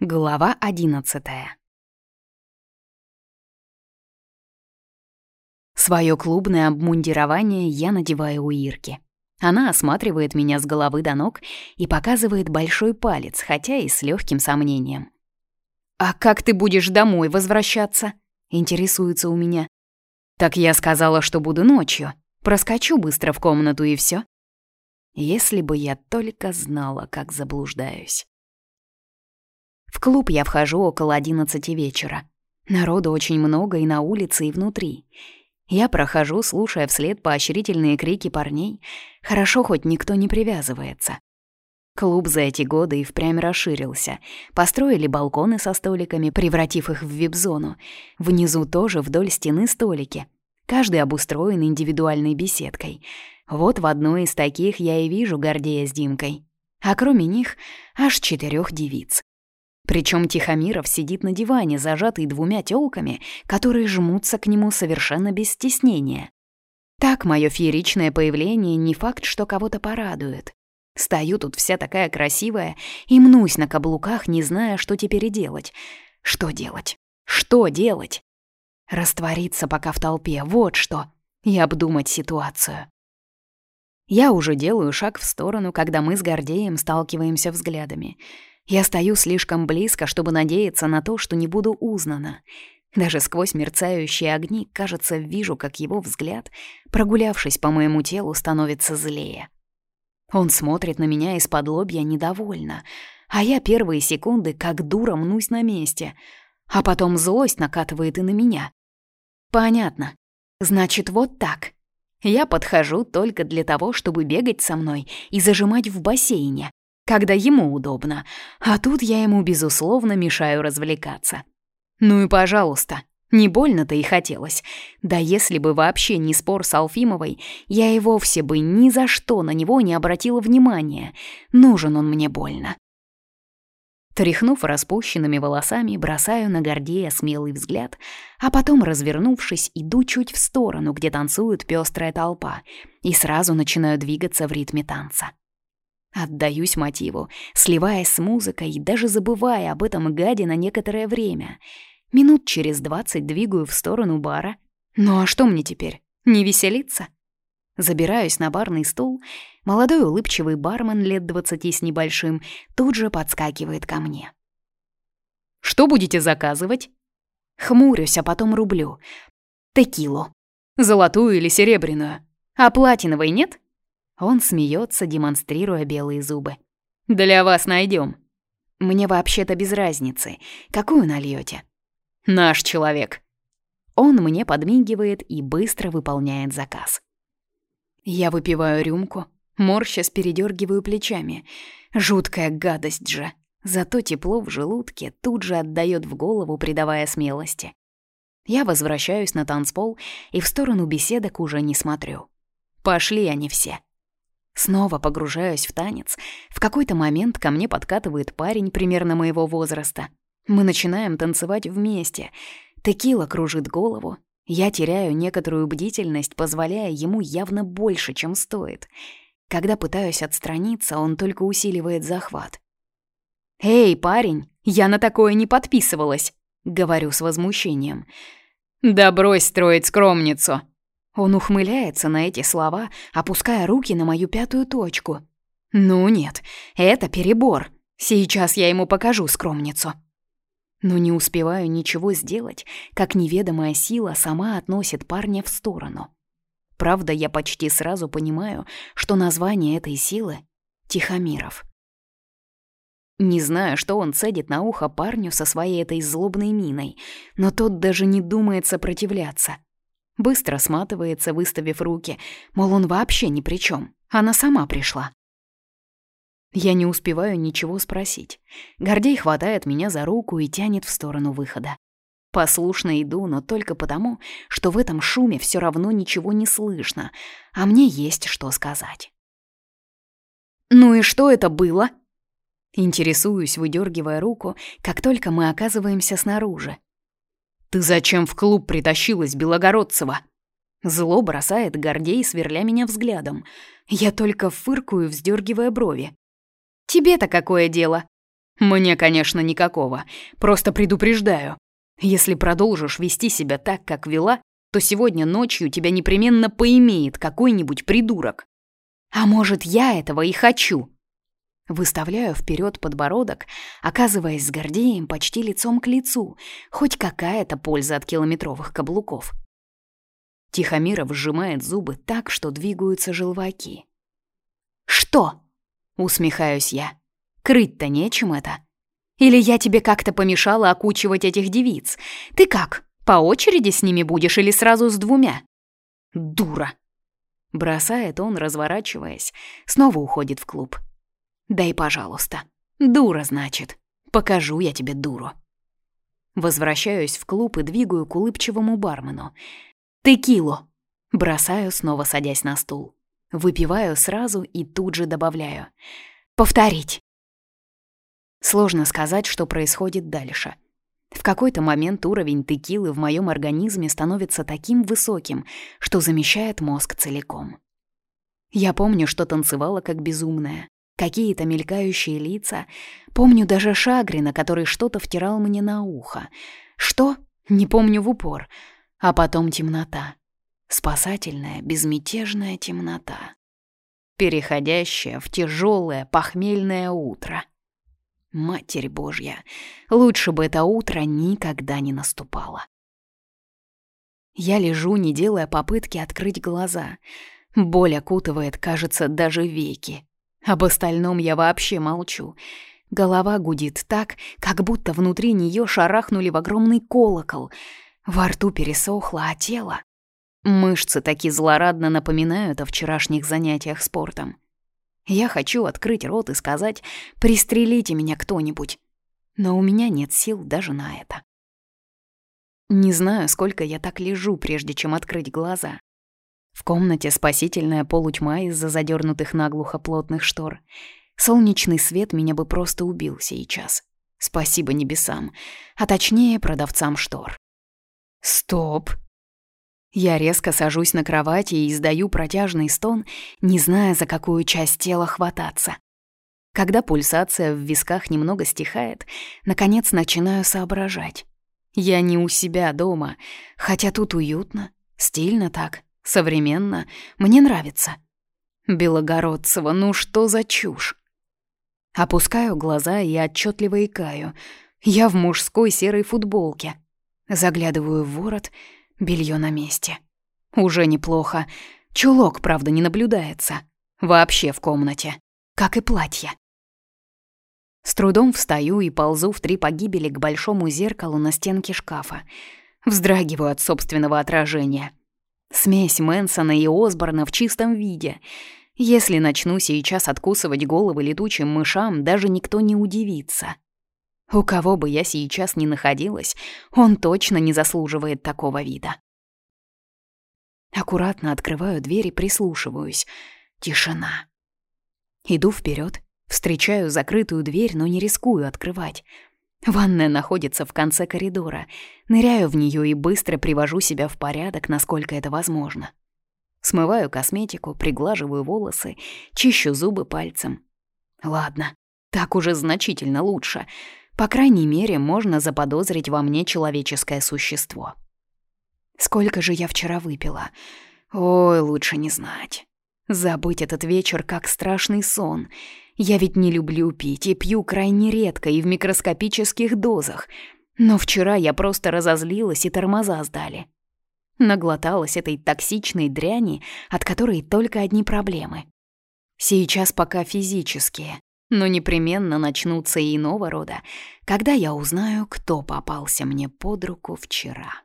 Глава одиннадцатая Своё клубное обмундирование я надеваю у Ирки. Она осматривает меня с головы до ног и показывает большой палец, хотя и с легким сомнением. «А как ты будешь домой возвращаться?» — интересуется у меня. «Так я сказала, что буду ночью. Проскочу быстро в комнату и все. Если бы я только знала, как заблуждаюсь. В клуб я вхожу около одиннадцати вечера. Народу очень много и на улице, и внутри. Я прохожу, слушая вслед поощрительные крики парней. Хорошо, хоть никто не привязывается. Клуб за эти годы и впрямь расширился. Построили балконы со столиками, превратив их в вип-зону. Внизу тоже вдоль стены столики. Каждый обустроен индивидуальной беседкой. Вот в одной из таких я и вижу Гордея с Димкой. А кроме них аж четырех девиц. Причем Тихомиров сидит на диване, зажатый двумя тёлками, которые жмутся к нему совершенно без стеснения. Так мое фееричное появление не факт, что кого-то порадует. Стою тут вся такая красивая и мнусь на каблуках, не зная, что теперь и делать. Что делать? Что делать? Раствориться пока в толпе, вот что. И обдумать ситуацию. Я уже делаю шаг в сторону, когда мы с Гордеем сталкиваемся взглядами — я стою слишком близко, чтобы надеяться на то, что не буду узнана. Даже сквозь мерцающие огни, кажется, вижу, как его взгляд, прогулявшись по моему телу, становится злее. Он смотрит на меня из-под лобья недовольно, а я первые секунды как дура мнусь на месте, а потом злость накатывает и на меня. Понятно. Значит, вот так. Я подхожу только для того, чтобы бегать со мной и зажимать в бассейне, когда ему удобно, а тут я ему, безусловно, мешаю развлекаться. Ну и пожалуйста, не больно-то и хотелось. Да если бы вообще не спор с Алфимовой, я и вовсе бы ни за что на него не обратила внимания. Нужен он мне больно. Тряхнув распущенными волосами, бросаю на Гордея смелый взгляд, а потом, развернувшись, иду чуть в сторону, где танцует пестрая толпа, и сразу начинаю двигаться в ритме танца. Отдаюсь мотиву, сливаясь с музыкой и даже забывая об этом гаде на некоторое время. Минут через двадцать двигаю в сторону бара. Ну а что мне теперь, не веселиться? Забираюсь на барный стул. Молодой улыбчивый бармен лет двадцати с небольшим тут же подскакивает ко мне. «Что будете заказывать?» Хмурюсь, а потом рублю. «Текилу. Золотую или серебряную? А платиновой нет?» Он смеется, демонстрируя белые зубы. «Для вас найдем. Мне вообще-то без разницы. Какую нальете? «Наш человек». Он мне подмигивает и быстро выполняет заказ. Я выпиваю рюмку, морщась передергиваю плечами. Жуткая гадость же. Зато тепло в желудке тут же отдает в голову, придавая смелости. Я возвращаюсь на танцпол и в сторону беседок уже не смотрю. Пошли они все. Снова погружаюсь в танец. В какой-то момент ко мне подкатывает парень примерно моего возраста. Мы начинаем танцевать вместе. Текила кружит голову. Я теряю некоторую бдительность, позволяя ему явно больше, чем стоит. Когда пытаюсь отстраниться, он только усиливает захват. «Эй, парень, я на такое не подписывалась», — говорю с возмущением. «Да брось строить скромницу», он ухмыляется на эти слова, опуская руки на мою пятую точку. «Ну нет, это перебор. Сейчас я ему покажу скромницу». Но не успеваю ничего сделать, как неведомая сила сама относит парня в сторону. Правда, я почти сразу понимаю, что название этой силы — Тихомиров. Не знаю, что он цедит на ухо парню со своей этой злобной миной, но тот даже не думает сопротивляться — Быстро сматывается, выставив руки, мол, он вообще ни при чем. Она сама пришла. Я не успеваю ничего спросить. Гордей хватает меня за руку и тянет в сторону выхода. Послушно иду, но только потому, что в этом шуме все равно ничего не слышно, а мне есть что сказать. «Ну и что это было?» Интересуюсь, выдергивая руку, как только мы оказываемся снаружи. «Ты зачем в клуб притащилась, Белогородцева?» Зло бросает Гордей, сверля меня взглядом. Я только фыркую, вздергивая брови. «Тебе-то какое дело?» Мне, конечно, никакого. Просто предупреждаю. Если продолжишь вести себя так, как вела, то сегодня ночью тебя непременно поимеет какой-нибудь придурок. А может, я этого и хочу? Выставляю вперед подбородок, оказываясь с Гордеем почти лицом к лицу, хоть какая-то польза от километровых каблуков. Тихомиров сжимает зубы так, что двигаются желваки. «Что?» — усмехаюсь я. «Крыть-то нечем это. Или я тебе как-то помешала окучивать этих девиц? Ты как, по очереди с ними будешь или сразу с двумя?» «Дура!» Бросает он, разворачиваясь, снова уходит в клуб. «Дай, пожалуйста. Дура, значит. Покажу я тебе дуру». Возвращаюсь в клуб и двигаю к улыбчивому бармену. «Текилу!» Бросаю, снова садясь на стул. Выпиваю сразу и тут же добавляю. «Повторить!» Сложно сказать, что происходит дальше. В какой-то момент уровень текилы в моем организме становится таким высоким, что замещает мозг целиком. Я помню, что танцевала как безумная. Какие-то мелькающие лица. Помню даже Шагрина, который что-то втирал мне на ухо. Что? Не помню в упор. А потом темнота. Спасательная, безмятежная темнота. Переходящая в тяжелое похмельное утро. Матерь Божья, лучше бы это утро никогда не наступало. Я лежу, не делая попытки открыть глаза. Боль окутывает, кажется, даже веки. Об остальном я вообще молчу. Голова гудит так, как будто внутри нее шарахнули в огромный колокол. Во рту пересохло, а тело... Мышцы таки злорадно напоминают о вчерашних занятиях спортом. Я хочу открыть рот и сказать «пристрелите меня кто-нибудь», но у меня нет сил даже на это. Не знаю, сколько я так лежу, прежде чем открыть глаза. В комнате спасительная полутьма из-за задернутых наглухо плотных штор. Солнечный свет меня бы просто убил сейчас. Спасибо небесам, а точнее продавцам штор. Стоп! Я резко сажусь на кровати и издаю протяжный стон, не зная, за какую часть тела хвататься. Когда пульсация в висках немного стихает, наконец начинаю соображать. Я не у себя дома, хотя тут уютно, стильно так, современно, мне нравится. Белогородцева, ну что за чушь? Опускаю глаза и отчетливо икаю. Я в мужской серой футболке. Заглядываю в ворот — Белье на месте. Уже неплохо. Чулок, правда, не наблюдается. Вообще в комнате. Как и платье. С трудом встаю и ползу в три погибели к большому зеркалу на стенке шкафа. Вздрагиваю от собственного отражения. Смесь Мэнсона и Осборна в чистом виде. Если начну сейчас откусывать головы летучим мышам, даже никто не удивится. У кого бы я сейчас ни находилась, он точно не заслуживает такого вида. Аккуратно открываю дверь и прислушиваюсь. Тишина. Иду вперед, встречаю закрытую дверь, но не рискую открывать. Ванная находится в конце коридора. Ныряю в нее и быстро привожу себя в порядок, насколько это возможно. Смываю косметику, приглаживаю волосы, чищу зубы пальцем. Ладно, так уже значительно лучше. По крайней мере, можно заподозрить во мне человеческое существо. Сколько же я вчера выпила? Ой, лучше не знать. Забыть этот вечер как страшный сон. Я ведь не люблю пить и пью крайне редко и в микроскопических дозах. Но вчера я просто разозлилась и тормоза сдали. Наглоталась этой токсичной дряни, от которой только одни проблемы. Сейчас пока физические, но непременно начнутся и иного рода, когда я узнаю, кто попался мне под руку вчера.